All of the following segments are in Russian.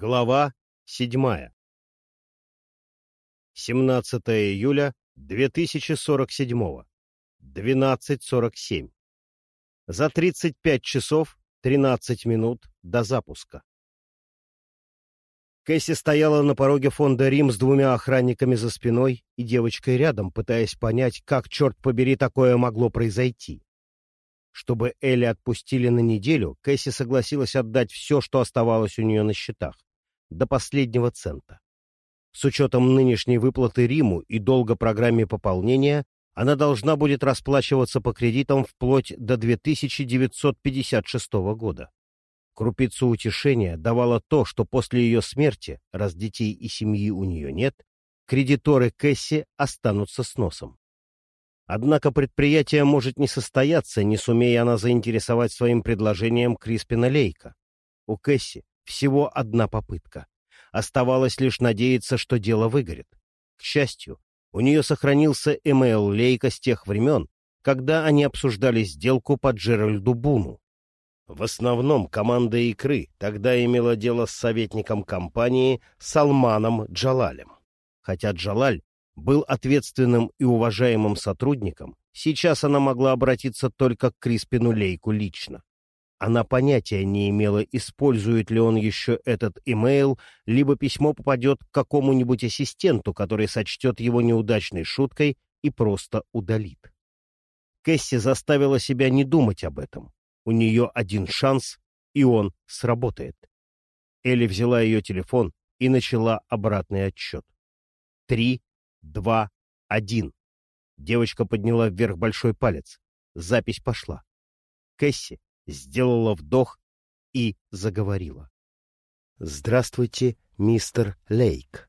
Глава 7. 17 июля 2047. 12.47. За 35 часов 13 минут до запуска. Кэсси стояла на пороге фонда «Рим» с двумя охранниками за спиной и девочкой рядом, пытаясь понять, как, черт побери, такое могло произойти. Чтобы Элли отпустили на неделю, Кэсси согласилась отдать все, что оставалось у нее на счетах, до последнего цента. С учетом нынешней выплаты Риму и долга программе пополнения, она должна будет расплачиваться по кредитам вплоть до 2956 года. Крупицу утешения давало то, что после ее смерти, раз детей и семьи у нее нет, кредиторы Кэсси останутся с носом. Однако предприятие может не состояться, не сумея она заинтересовать своим предложением Криспина Лейка. У Кэсси всего одна попытка. Оставалось лишь надеяться, что дело выгорит. К счастью, у нее сохранился эмейл Лейка с тех времен, когда они обсуждали сделку по Джеральду Буну. В основном команда «Икры» тогда имела дело с советником компании Салманом Джалалем. Хотя Джалаль был ответственным и уважаемым сотрудником, сейчас она могла обратиться только к Криспину Лейку лично. Она понятия не имела, использует ли он еще этот имейл, либо письмо попадет к какому-нибудь ассистенту, который сочтет его неудачной шуткой и просто удалит. Кэсси заставила себя не думать об этом. У нее один шанс, и он сработает. Элли взяла ее телефон и начала обратный отсчет. Три, два, один. Девочка подняла вверх большой палец. Запись пошла. Кэсси сделала вдох и заговорила. «Здравствуйте, мистер Лейк.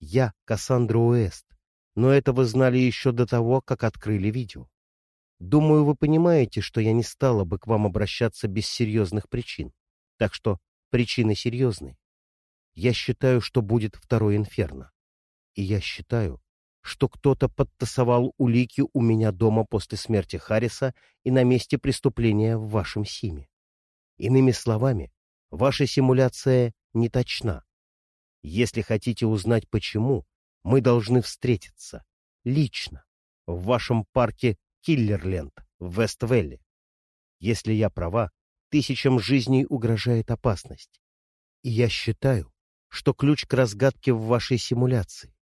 Я Кассандра Уэст, но это вы знали еще до того, как открыли видео. Думаю, вы понимаете, что я не стала бы к вам обращаться без серьезных причин. Так что причины серьезные. Я считаю, что будет второй инферно. И я считаю, что кто-то подтасовал улики у меня дома после смерти Харриса и на месте преступления в вашем Симе. Иными словами, ваша симуляция не точна. Если хотите узнать почему, мы должны встретиться. Лично. В вашем парке Киллерленд в Вествелле. Если я права, тысячам жизней угрожает опасность. И я считаю, что ключ к разгадке в вашей симуляции.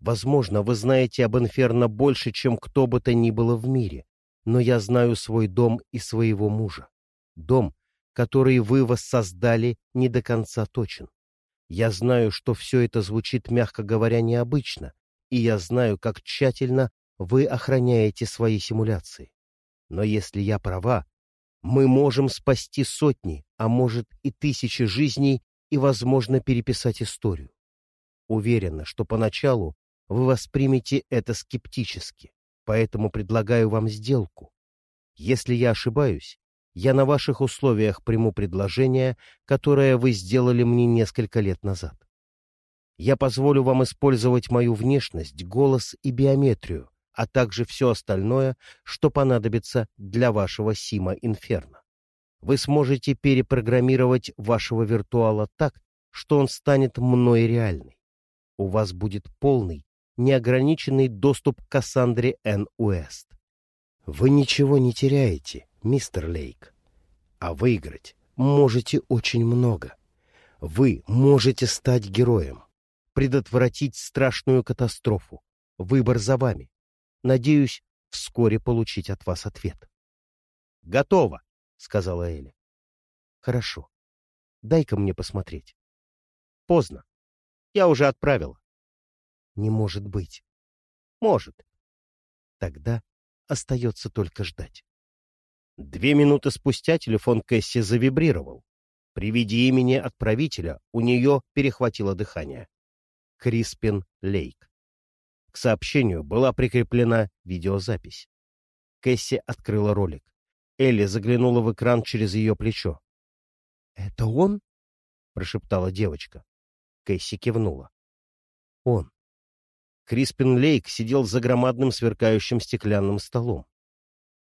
Возможно, вы знаете об Инферно больше, чем кто бы то ни было в мире, но я знаю свой дом и своего мужа. Дом, который вы воссоздали, не до конца точен. Я знаю, что все это звучит, мягко говоря, необычно, и я знаю, как тщательно вы охраняете свои симуляции. Но если я права, мы можем спасти сотни, а может и тысячи жизней и, возможно, переписать историю. Уверена, что поначалу вы воспримете это скептически, поэтому предлагаю вам сделку. Если я ошибаюсь, я на ваших условиях приму предложение, которое вы сделали мне несколько лет назад. Я позволю вам использовать мою внешность, голос и биометрию, а также все остальное, что понадобится для вашего Сима Инферно. Вы сможете перепрограммировать вашего виртуала так, что он станет мной реальный. У вас будет полный неограниченный доступ к Кассандре Н. Уэст. Вы ничего не теряете, мистер Лейк. А выиграть можете очень много. Вы можете стать героем, предотвратить страшную катастрофу. Выбор за вами. Надеюсь, вскоре получить от вас ответ. — Готово, — сказала Эля. — Хорошо. Дай-ка мне посмотреть. — Поздно. Я уже отправила. Не может быть. Может. Тогда остается только ждать. Две минуты спустя телефон Кэсси завибрировал. При виде имени отправителя у нее перехватило дыхание. Криспин Лейк. К сообщению была прикреплена видеозапись. Кэсси открыла ролик. Элли заглянула в экран через ее плечо. — Это он? — прошептала девочка. Кэсси кивнула. — Он. Криспин Лейк сидел за громадным сверкающим стеклянным столом.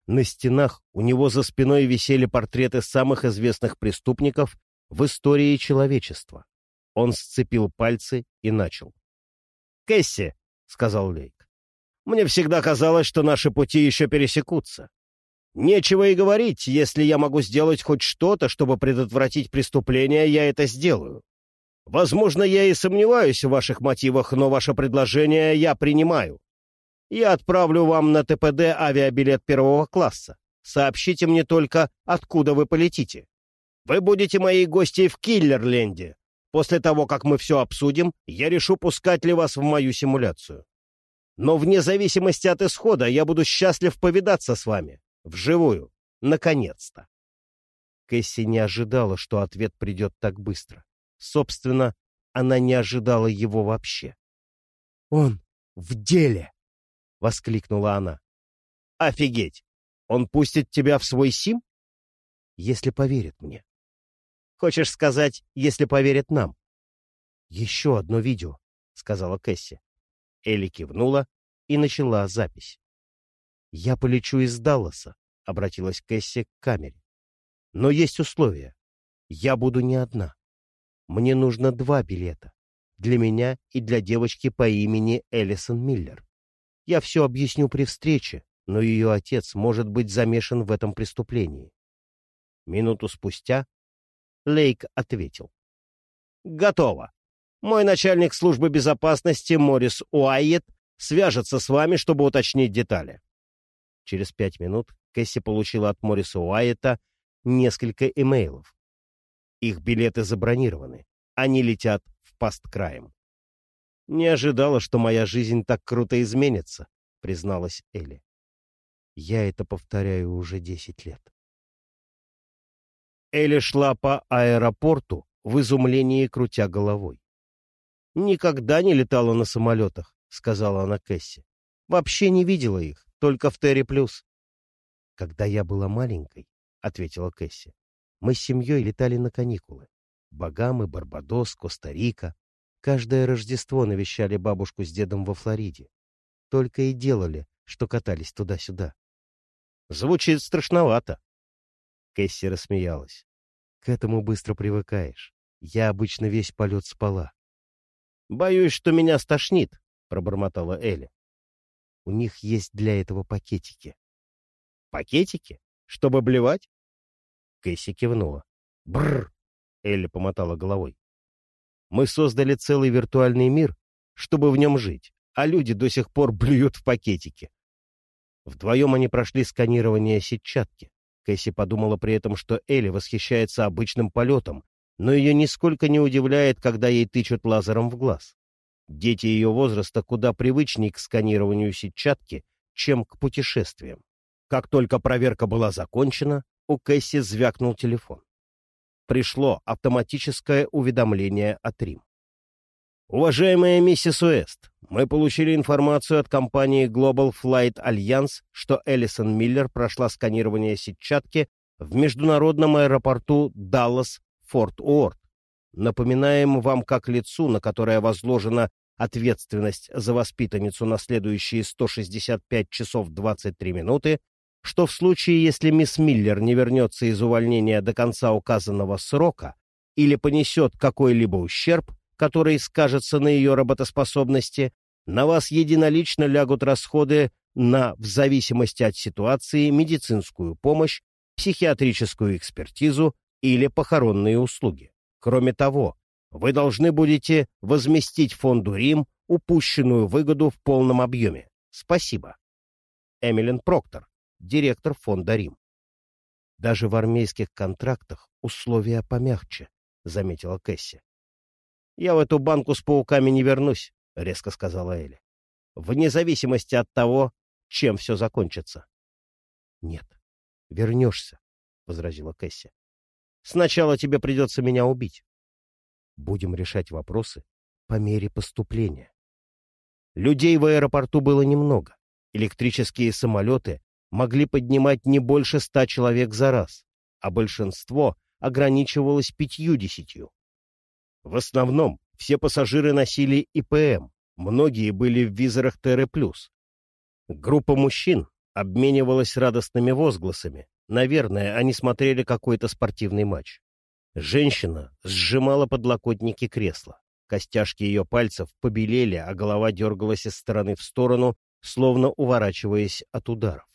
На стенах у него за спиной висели портреты самых известных преступников в истории человечества. Он сцепил пальцы и начал. «Кэсси», — сказал Лейк, — «мне всегда казалось, что наши пути еще пересекутся. Нечего и говорить, если я могу сделать хоть что-то, чтобы предотвратить преступление, я это сделаю. Возможно, я и сомневаюсь в ваших мотивах, но ваше предложение я принимаю. Я отправлю вам на ТПД авиабилет первого класса. Сообщите мне только, откуда вы полетите. Вы будете моей гостьей в Киллерленде. После того, как мы все обсудим, я решу, пускать ли вас в мою симуляцию. Но вне зависимости от исхода я буду счастлив повидаться с вами. Вживую. Наконец-то. Кэсси не ожидала, что ответ придет так быстро. Собственно, она не ожидала его вообще. «Он в деле!» — воскликнула она. «Офигеть! Он пустит тебя в свой сим?» «Если поверит мне». «Хочешь сказать, если поверит нам?» «Еще одно видео», — сказала Кэсси. Элли кивнула и начала запись. «Я полечу из Далласа», — обратилась Кэсси к камере. «Но есть условия. Я буду не одна. Мне нужно два билета. Для меня и для девочки по имени Элисон Миллер. Я все объясню при встрече, но ее отец может быть замешан в этом преступлении. Минуту спустя Лейк ответил. «Готово. Мой начальник службы безопасности Морис Уайет свяжется с вами, чтобы уточнить детали». Через пять минут Кэсси получила от Мориса Уайета несколько имейлов. Их билеты забронированы. Они летят в пасткраем. «Не ожидала, что моя жизнь так круто изменится», — призналась Элли. «Я это повторяю уже десять лет». Элли шла по аэропорту в изумлении, крутя головой. «Никогда не летала на самолетах», — сказала она Кэсси. «Вообще не видела их, только в Терри Плюс». «Когда я была маленькой», — ответила Кэсси, мы с семьей летали на каникулы. Багамы, Барбадос, Коста-Рика. Каждое Рождество навещали бабушку с дедом во Флориде. Только и делали, что катались туда-сюда. Звучит страшновато. Кэсси рассмеялась. К этому быстро привыкаешь. Я обычно весь полет спала. «Боюсь, что меня стошнит», — пробормотала Элли. «У них есть для этого пакетики». «Пакетики? Чтобы блевать?» Кэсси кивнула. Бррр! Элли помотала головой. Мы создали целый виртуальный мир, чтобы в нем жить, а люди до сих пор блюют в пакетике. Вдвоем они прошли сканирование сетчатки. Кэсси подумала при этом, что Элли восхищается обычным полетом, но ее нисколько не удивляет, когда ей тычут лазером в глаз. Дети ее возраста куда привычнее к сканированию сетчатки, чем к путешествиям. Как только проверка была закончена, у Кэсси звякнул телефон. Пришло автоматическое уведомление от Рим. Уважаемая миссис Уэст, мы получили информацию от компании Global Flight Alliance, что Элисон Миллер прошла сканирование сетчатки в международном аэропорту Даллас-Форт Уорд. Напоминаем вам как лицу, на которое возложена ответственность за воспитанницу на следующие 165 часов 23 минуты, что в случае, если мисс Миллер не вернется из увольнения до конца указанного срока или понесет какой-либо ущерб, который скажется на ее работоспособности, на вас единолично лягут расходы на, в зависимости от ситуации, медицинскую помощь, психиатрическую экспертизу или похоронные услуги. Кроме того, вы должны будете возместить фонду Рим упущенную выгоду в полном объеме. Спасибо. Эмилин Проктор, директор фонда Рим. Даже в армейских контрактах условия помягче, — заметила Кэсси. — Я в эту банку с пауками не вернусь, — резко сказала Элли. — Вне зависимости от того, чем все закончится. — Нет, вернешься, — возразила Кэсси. — Сначала тебе придется меня убить. Будем решать вопросы по мере поступления. Людей в аэропорту было немного. Электрические самолеты могли поднимать не больше ста человек за раз, а большинство ограничивалось пятью-десятью. В основном все пассажиры носили ИПМ, многие были в визорах ТР+. Группа мужчин обменивалась радостными возгласами. Наверное, они смотрели какой-то спортивный матч. Женщина сжимала подлокотники кресла. Костяшки ее пальцев побелели, а голова дергалась из стороны в сторону, словно уворачиваясь от ударов.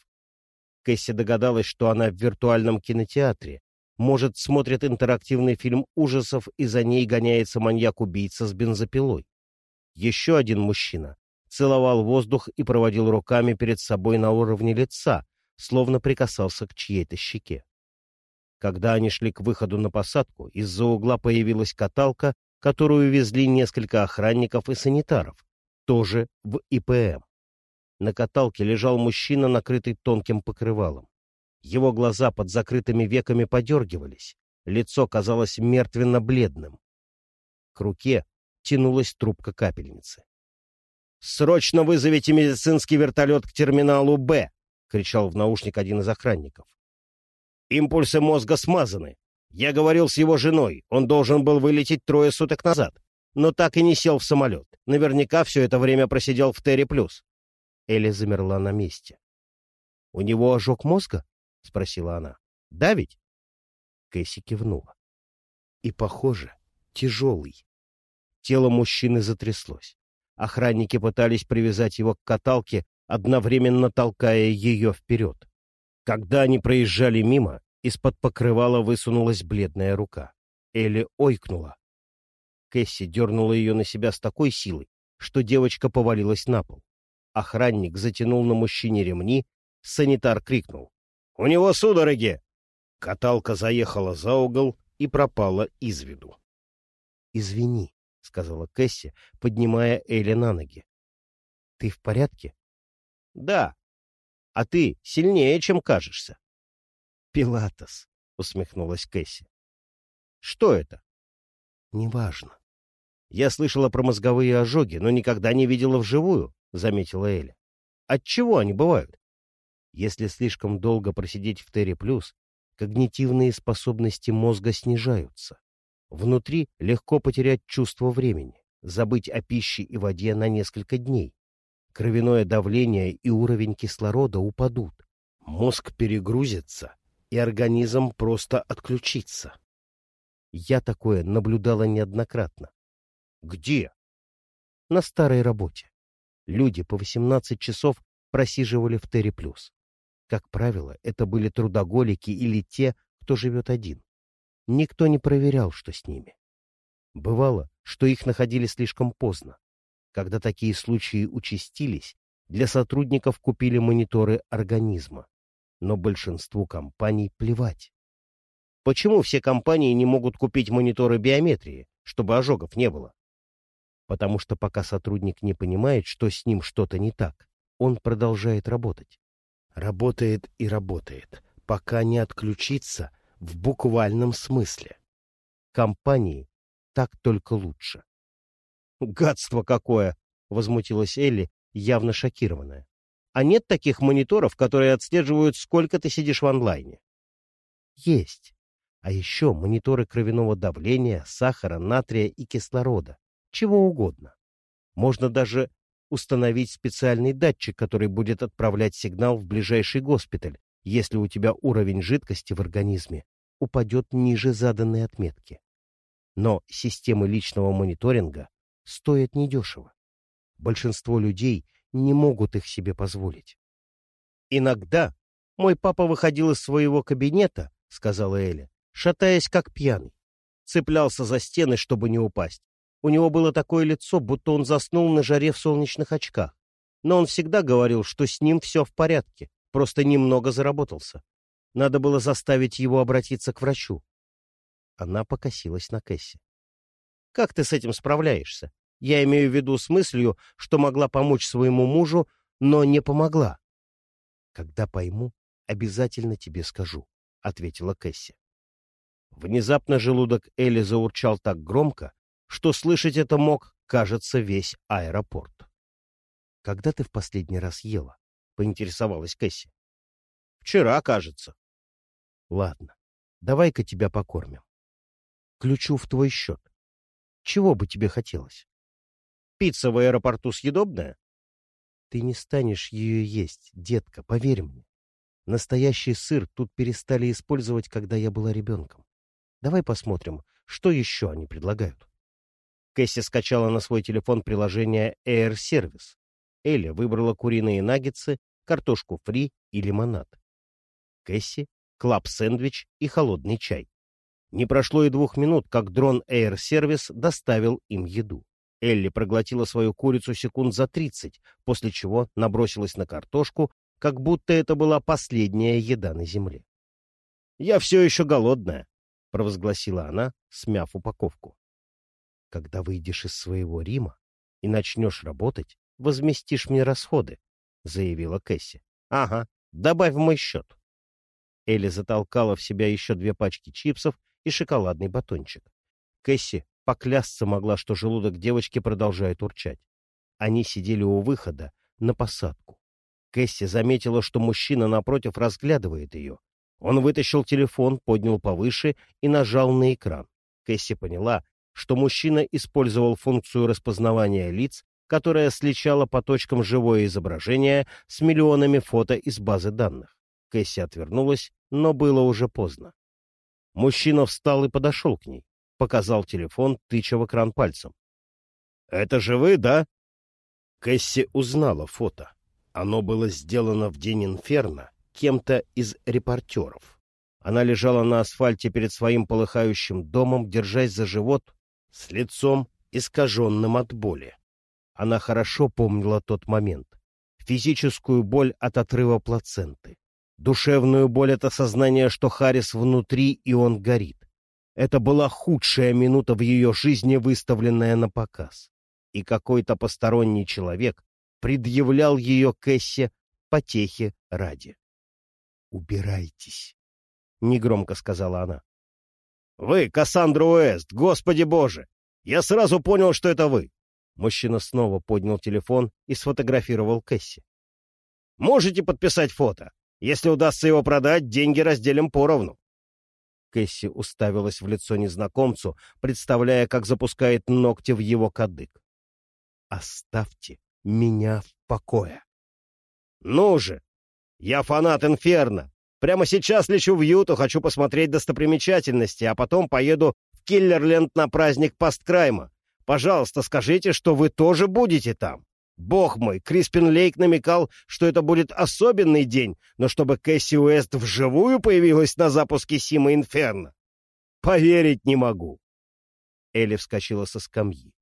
Кэсси догадалась, что она в виртуальном кинотеатре. Может, смотрит интерактивный фильм ужасов, и за ней гоняется маньяк-убийца с бензопилой. Еще один мужчина целовал воздух и проводил руками перед собой на уровне лица, словно прикасался к чьей-то щеке. Когда они шли к выходу на посадку, из-за угла появилась каталка, которую везли несколько охранников и санитаров, тоже в ИПМ. На каталке лежал мужчина, накрытый тонким покрывалом. Его глаза под закрытыми веками подергивались, лицо казалось мертвенно-бледным. К руке тянулась трубка капельницы. «Срочно вызовите медицинский вертолет к терминалу «Б», — кричал в наушник один из охранников. Импульсы мозга смазаны. Я говорил с его женой, он должен был вылететь трое суток назад, но так и не сел в самолет. Наверняка все это время просидел в Терри Плюс. Элли замерла на месте. — У него ожог мозга? — спросила она. — Да ведь? Кэсси кивнула. И, похоже, тяжелый. Тело мужчины затряслось. Охранники пытались привязать его к каталке, одновременно толкая ее вперед. Когда они проезжали мимо, из-под покрывала высунулась бледная рука. Элли ойкнула. Кэсси дернула ее на себя с такой силой, что девочка повалилась на пол. Охранник затянул на мужчине ремни, санитар крикнул. «У него судороги!» Каталка заехала за угол и пропала из виду. «Извини», — сказала Кэсси, поднимая Элли на ноги. «Ты в порядке?» «Да», а ты сильнее, чем кажешься. — Пилатес, — усмехнулась Кэсси. — Что это? — Неважно. Я слышала про мозговые ожоги, но никогда не видела вживую, — заметила Эля. — Отчего они бывают? Если слишком долго просидеть в Терри когнитивные способности мозга снижаются. Внутри легко потерять чувство времени, забыть о пище и воде на несколько дней кровяное давление и уровень кислорода упадут. Мозг перегрузится, и организм просто отключится. Я такое наблюдала неоднократно. Где? На старой работе. Люди по 18 часов просиживали в Терри Плюс. Как правило, это были трудоголики или те, кто живет один. Никто не проверял, что с ними. Бывало, что их находили слишком поздно. Когда такие случаи участились, для сотрудников купили мониторы организма. Но большинству компаний плевать. Почему все компании не могут купить мониторы биометрии, чтобы ожогов не было? Потому что пока сотрудник не понимает, что с ним что-то не так, он продолжает работать. Работает и работает, пока не отключится в буквальном смысле. Компании так только лучше. «Гадство какое!» — возмутилась Элли, явно шокированная. «А нет таких мониторов, которые отслеживают, сколько ты сидишь в онлайне?» «Есть. А еще мониторы кровяного давления, сахара, натрия и кислорода. Чего угодно. Можно даже установить специальный датчик, который будет отправлять сигнал в ближайший госпиталь, если у тебя уровень жидкости в организме упадет ниже заданной отметки. Но системы личного мониторинга стоят недешево. Большинство людей не могут их себе позволить. «Иногда мой папа выходил из своего кабинета, — сказала Эля, — шатаясь как пьяный. Цеплялся за стены, чтобы не упасть. У него было такое лицо, будто он заснул на жаре в солнечных очках. Но он всегда говорил, что с ним все в порядке, просто немного заработался. Надо было заставить его обратиться к врачу. Она покосилась на Кэсси. Как ты с этим справляешься? Я имею в виду с мыслью, что могла помочь своему мужу, но не помогла. Когда пойму, обязательно тебе скажу, — ответила Кэсси. Внезапно желудок Элли заурчал так громко, что слышать это мог, кажется, весь аэропорт. — Когда ты в последний раз ела? — поинтересовалась Кэсси. — Вчера, кажется. — Ладно, давай-ка тебя покормим. Ключу в твой счет. Чего бы тебе хотелось? Пицца в аэропорту съедобная? Ты не станешь ее есть, детка, поверь мне. Настоящий сыр тут перестали использовать, когда я была ребенком. Давай посмотрим, что еще они предлагают. Кэсси скачала на свой телефон приложение Air Service. Элли выбрала куриные наггетсы, картошку фри и лимонад. Кэсси — клаб-сэндвич и холодный чай. Не прошло и двух минут, как дрон Air Service доставил им еду. Элли проглотила свою курицу секунд за тридцать, после чего набросилась на картошку, как будто это была последняя еда на земле. «Я все еще голодная», — провозгласила она, смяв упаковку. «Когда выйдешь из своего Рима и начнешь работать, возместишь мне расходы», — заявила Кэсси. «Ага, добавь в мой счет». Элли затолкала в себя еще две пачки чипсов и шоколадный батончик. Кэсси поклясться могла, что желудок девочки продолжает урчать. Они сидели у выхода на посадку. Кэсси заметила, что мужчина напротив разглядывает ее. Он вытащил телефон, поднял повыше и нажал на экран. Кэсси поняла, что мужчина использовал функцию распознавания лиц, которая сличала по точкам живое изображение с миллионами фото из базы данных. Кэсси отвернулась, но было уже поздно. Мужчина встал и подошел к ней. Показал телефон, тыча в экран пальцем. «Это же вы, да?» Кэсси узнала фото. Оно было сделано в день инферно кем-то из репортеров. Она лежала на асфальте перед своим полыхающим домом, держась за живот, с лицом искаженным от боли. Она хорошо помнила тот момент. Физическую боль от отрыва плаценты. Душевную боль от осознания, что Харрис внутри и он горит. Это была худшая минута в ее жизни, выставленная на показ. И какой-то посторонний человек предъявлял ее Кэссе потехи ради. «Убирайтесь», — негромко сказала она. «Вы, Кассандра Уэст, господи боже! Я сразу понял, что это вы!» Мужчина снова поднял телефон и сфотографировал Кэсси. «Можете подписать фото? Если удастся его продать, деньги разделим поровну». Кэсси уставилась в лицо незнакомцу, представляя, как запускает ногти в его кадык. «Оставьте меня в покое!» «Ну же! Я фанат Инферно. Прямо сейчас лечу в Юту, хочу посмотреть достопримечательности, а потом поеду в Киллерленд на праздник Пасткрайма. Пожалуйста, скажите, что вы тоже будете там. Бог мой, Криспин Лейк намекал, что это будет особенный день, но чтобы Кэсси Уэст вживую появилась на запуске Сима Инферно. Поверить не могу. Элли вскочила со скамьи.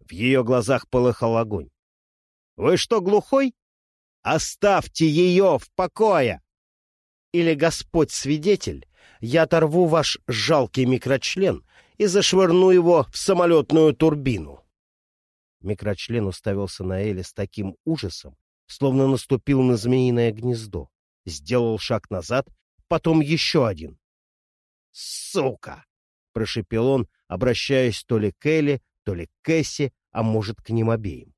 В ее глазах полыхал огонь. — Вы что, глухой? Оставьте ее в покое! Или Господь свидетель, я оторву ваш жалкий микрочлен и зашвырну его в самолетную турбину. Микрочлен уставился на Эли с таким ужасом, словно наступил на змеиное гнездо. Сделал шаг назад, потом еще один. «Сука!» — прошепел он, обращаясь то ли к Элли, то ли к Кэсси, а может, к ним обеим.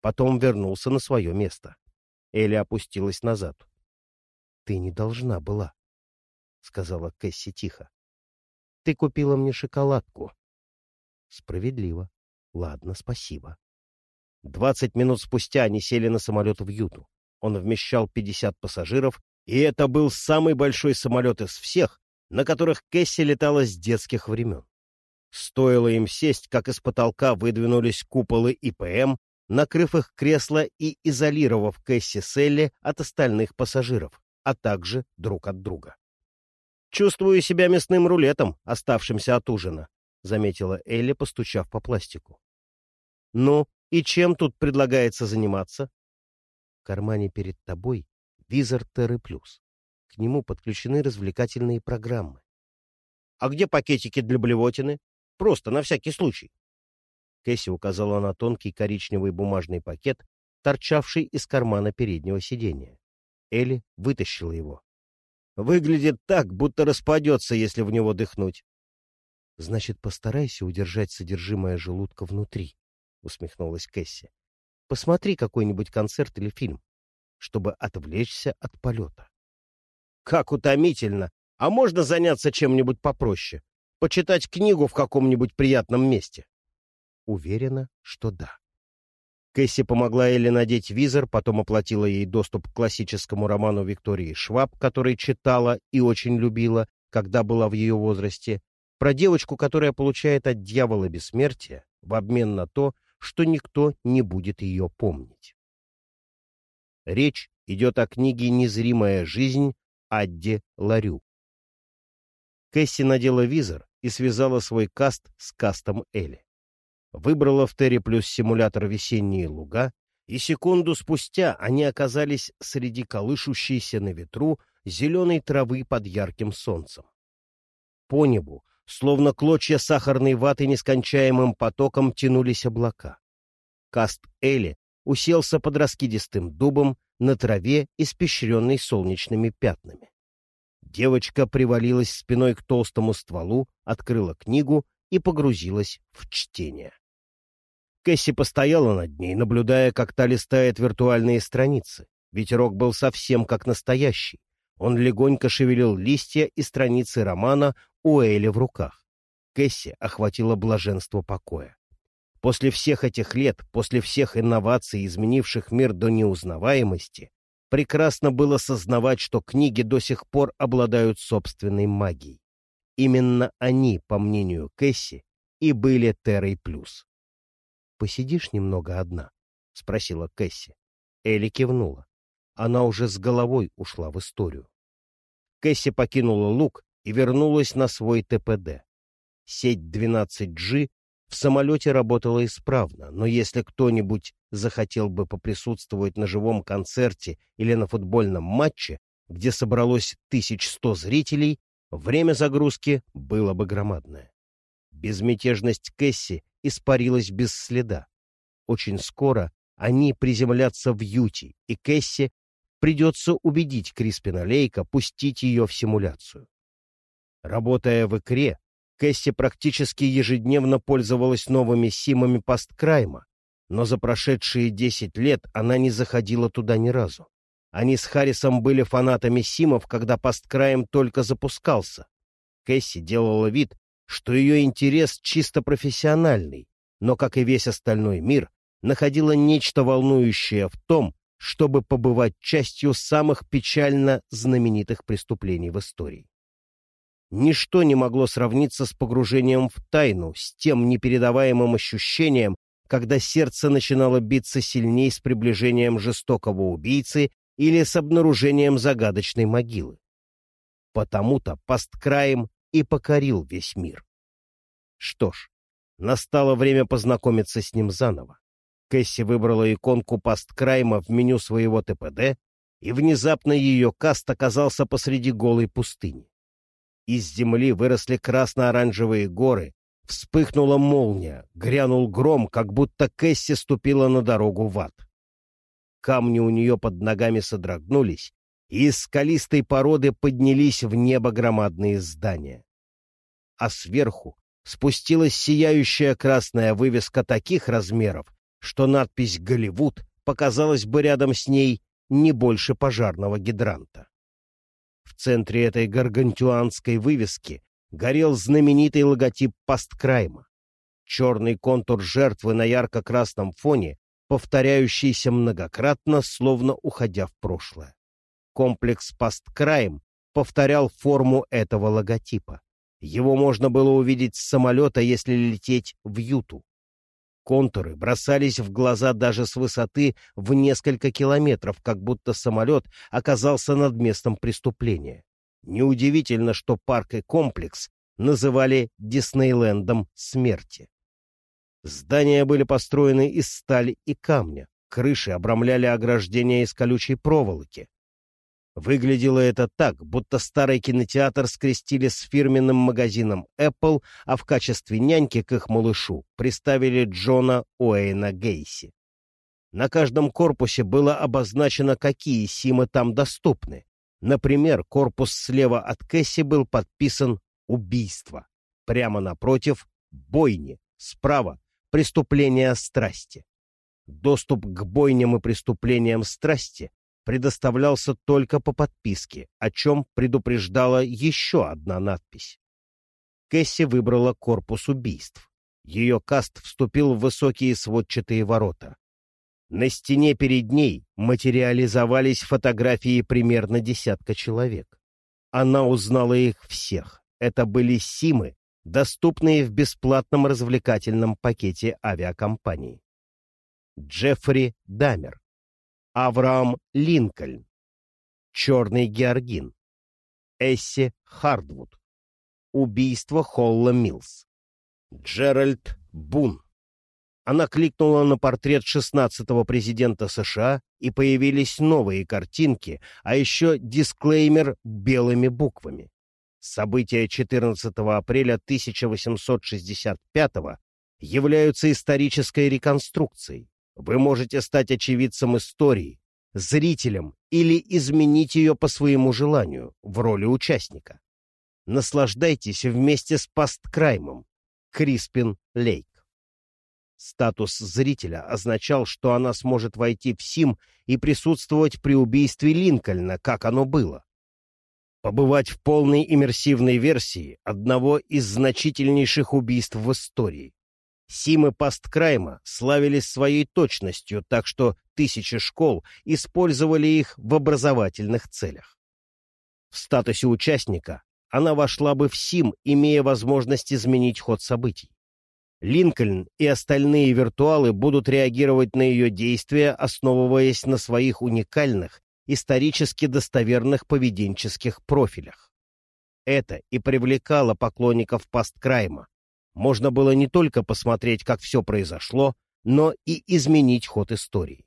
Потом вернулся на свое место. Элли опустилась назад. — Ты не должна была, — сказала Кэсси тихо. — Ты купила мне шоколадку. — Справедливо. Ладно, спасибо. Двадцать минут спустя они сели на самолет в Юту. Он вмещал пятьдесят пассажиров, и это был самый большой самолет из всех, на которых Кэсси летала с детских времен. Стоило им сесть, как из потолка выдвинулись куполы ИПМ, накрыв их кресло и изолировав Кэсси Селли от остальных пассажиров, а также друг от друга. «Чувствую себя мясным рулетом, оставшимся от ужина», — заметила Элли, постучав по пластику. «Ну, и чем тут предлагается заниматься?» В кармане перед тобой визор Терры Плюс. К нему подключены развлекательные программы. «А где пакетики для блевотины? Просто на всякий случай». Кэсси указала на тонкий коричневый бумажный пакет, торчавший из кармана переднего сиденья. Элли вытащила его. «Выглядит так, будто распадется, если в него дыхнуть». «Значит, постарайся удержать содержимое желудка внутри», — усмехнулась Кэсси. «Посмотри какой-нибудь концерт или фильм, чтобы отвлечься от полета». «Как утомительно! А можно заняться чем-нибудь попроще? Почитать книгу в каком-нибудь приятном месте?» Уверена, что да. Кэсси помогла Элли надеть визор, потом оплатила ей доступ к классическому роману Виктории Шваб, который читала и очень любила, когда была в ее возрасте. Про девочку, которая получает от дьявола бессмертие в обмен на то, что никто не будет ее помнить. Речь идет о книге «Незримая жизнь» Адди Ларю. Кэсси надела визор и связала свой каст с кастом Элли. Выбрала в Терри плюс симулятор «Весенние луга», и секунду спустя они оказались среди колышущейся на ветру зеленой травы под ярким солнцем. По небу, словно клочья сахарной ваты нескончаемым потоком тянулись облака. Каст Элли уселся под раскидистым дубом на траве, испещренной солнечными пятнами. Девочка привалилась спиной к толстому стволу, открыла книгу и погрузилась в чтение. Кэсси постояла над ней, наблюдая, как та листает виртуальные страницы. Ветерок был совсем как настоящий. Он легонько шевелил листья и страницы романа у Эйли в руках. Кэсси охватило блаженство покоя. После всех этих лет, после всех инноваций, изменивших мир до неузнаваемости, прекрасно было сознавать, что книги до сих пор обладают собственной магией. Именно они, по мнению Кэсси, и были Террой Плюс. «Посидишь немного одна?» — спросила Кэсси. Элли кивнула. Она уже с головой ушла в историю. Кэсси покинула луг и вернулась на свой ТПД. Сеть 12G в самолете работала исправно, но если кто-нибудь захотел бы поприсутствовать на живом концерте или на футбольном матче, где собралось 1100 зрителей, время загрузки было бы громадное. Безмятежность Кэсси испарилась без следа. Очень скоро они приземлятся в Юти, и Кэсси придется убедить Криспина Лейка пустить ее в симуляцию. Работая в икре, Кэсси практически ежедневно пользовалась новыми симами посткрайма, но за прошедшие десять лет она не заходила туда ни разу. Они с Харрисом были фанатами симов, когда посткраем только запускался. Кэсси делала вид, что ее интерес чисто профессиональный, но, как и весь остальной мир, находила нечто волнующее в том, чтобы побывать частью самых печально знаменитых преступлений в истории. Ничто не могло сравниться с погружением в тайну, с тем непередаваемым ощущением, когда сердце начинало биться сильней с приближением жестокого убийцы или с обнаружением загадочной могилы. Потому-то посткраем и покорил весь мир. Что ж, настало время познакомиться с ним заново. Кэсси выбрала иконку посткрайма в меню своего ТПД, и внезапно ее каст оказался посреди голой пустыни. Из земли выросли красно-оранжевые горы, вспыхнула молния, грянул гром, как будто Кэсси ступила на дорогу в ад. Камни у нее под ногами содрогнулись, из скалистой породы поднялись в небо громадные здания. А сверху спустилась сияющая красная вывеска таких размеров, что надпись «Голливуд» показалась бы рядом с ней не больше пожарного гидранта. В центре этой гаргантюанской вывески горел знаменитый логотип посткрайма. Черный контур жертвы на ярко-красном фоне, повторяющийся многократно, словно уходя в прошлое. Комплекс посткрайм повторял форму этого логотипа. Его можно было увидеть с самолета, если лететь в Юту. Контуры бросались в глаза даже с высоты в несколько километров, как будто самолет оказался над местом преступления. Неудивительно, что парк и комплекс называли Диснейлендом смерти. Здания были построены из стали и камня, крыши обрамляли ограждения из колючей проволоки, Выглядело это так, будто старый кинотеатр скрестили с фирменным магазином Apple, а в качестве няньки к их малышу приставили Джона Уэйна Гейси. На каждом корпусе было обозначено, какие симы там доступны. Например, корпус слева от Кэсси был подписан «Убийство». Прямо напротив — «Бойни». Справа — «Преступление страсти». Доступ к бойням и преступлениям страсти предоставлялся только по подписке, о чем предупреждала еще одна надпись. Кэсси выбрала корпус убийств. Ее каст вступил в высокие сводчатые ворота. На стене перед ней материализовались фотографии примерно десятка человек. Она узнала их всех. Это были Симы, доступные в бесплатном развлекательном пакете авиакомпании. Джеффри Дамер, Авраам Линкольн, Черный Георгин, Эсси Хардвуд, Убийство Холла Милс, Джеральд Бун. Она кликнула на портрет 16-го президента США, и появились новые картинки, а еще дисклеймер белыми буквами. События 14 апреля 1865 являются исторической реконструкцией. Вы можете стать очевидцем истории, зрителем или изменить ее по своему желанию в роли участника. Наслаждайтесь вместе с пасткраймом Криспин Лейк. Статус зрителя означал, что она сможет войти в СИМ и присутствовать при убийстве Линкольна, как оно было. Побывать в полной иммерсивной версии одного из значительнейших убийств в истории. Симы Пасткрайма славились своей точностью, так что тысячи школ использовали их в образовательных целях. В статусе участника она вошла бы в СИМ, имея возможность изменить ход событий. Линкольн и остальные виртуалы будут реагировать на ее действия, основываясь на своих уникальных, исторически достоверных поведенческих профилях. Это и привлекало поклонников Пасткрайма, можно было не только посмотреть, как все произошло, но и изменить ход истории.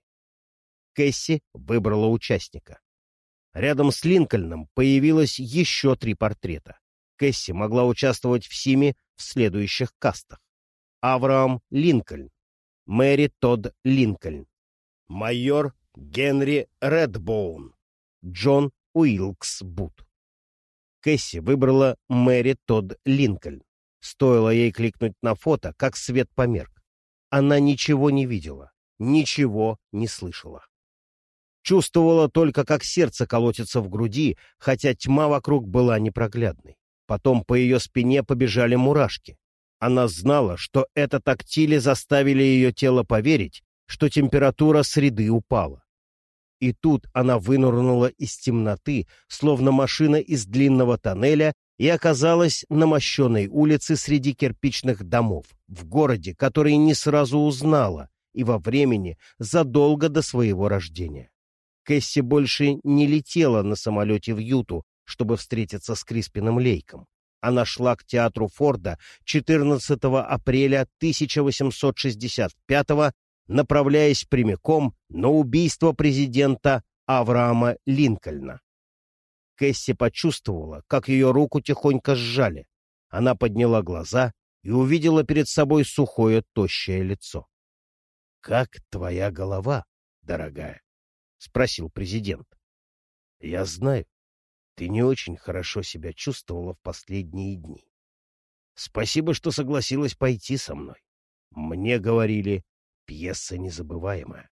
Кэсси выбрала участника. Рядом с Линкольном появилось еще три портрета. Кэсси могла участвовать в Симе в следующих кастах. Авраам Линкольн, Мэри Тодд Линкольн, майор Генри Редбоун, Джон Уилкс Бут. Кэсси выбрала Мэри Тодд Линкольн. Стоило ей кликнуть на фото, как свет померк. Она ничего не видела, ничего не слышала. Чувствовала только, как сердце колотится в груди, хотя тьма вокруг была непроглядной. Потом по ее спине побежали мурашки. Она знала, что это тактили заставили ее тело поверить, что температура среды упала. И тут она вынырнула из темноты, словно машина из длинного тоннеля, и оказалась на мощенной улице среди кирпичных домов, в городе, который не сразу узнала, и во времени задолго до своего рождения. Кэсси больше не летела на самолете в Юту, чтобы встретиться с Криспином Лейком. Она шла к театру Форда 14 апреля 1865 направляясь прямиком на убийство президента Авраама Линкольна. Кэсси почувствовала, как ее руку тихонько сжали. Она подняла глаза и увидела перед собой сухое, тощее лицо. — Как твоя голова, дорогая? — спросил президент. — Я знаю, ты не очень хорошо себя чувствовала в последние дни. Спасибо, что согласилась пойти со мной. Мне говорили, пьеса незабываемая.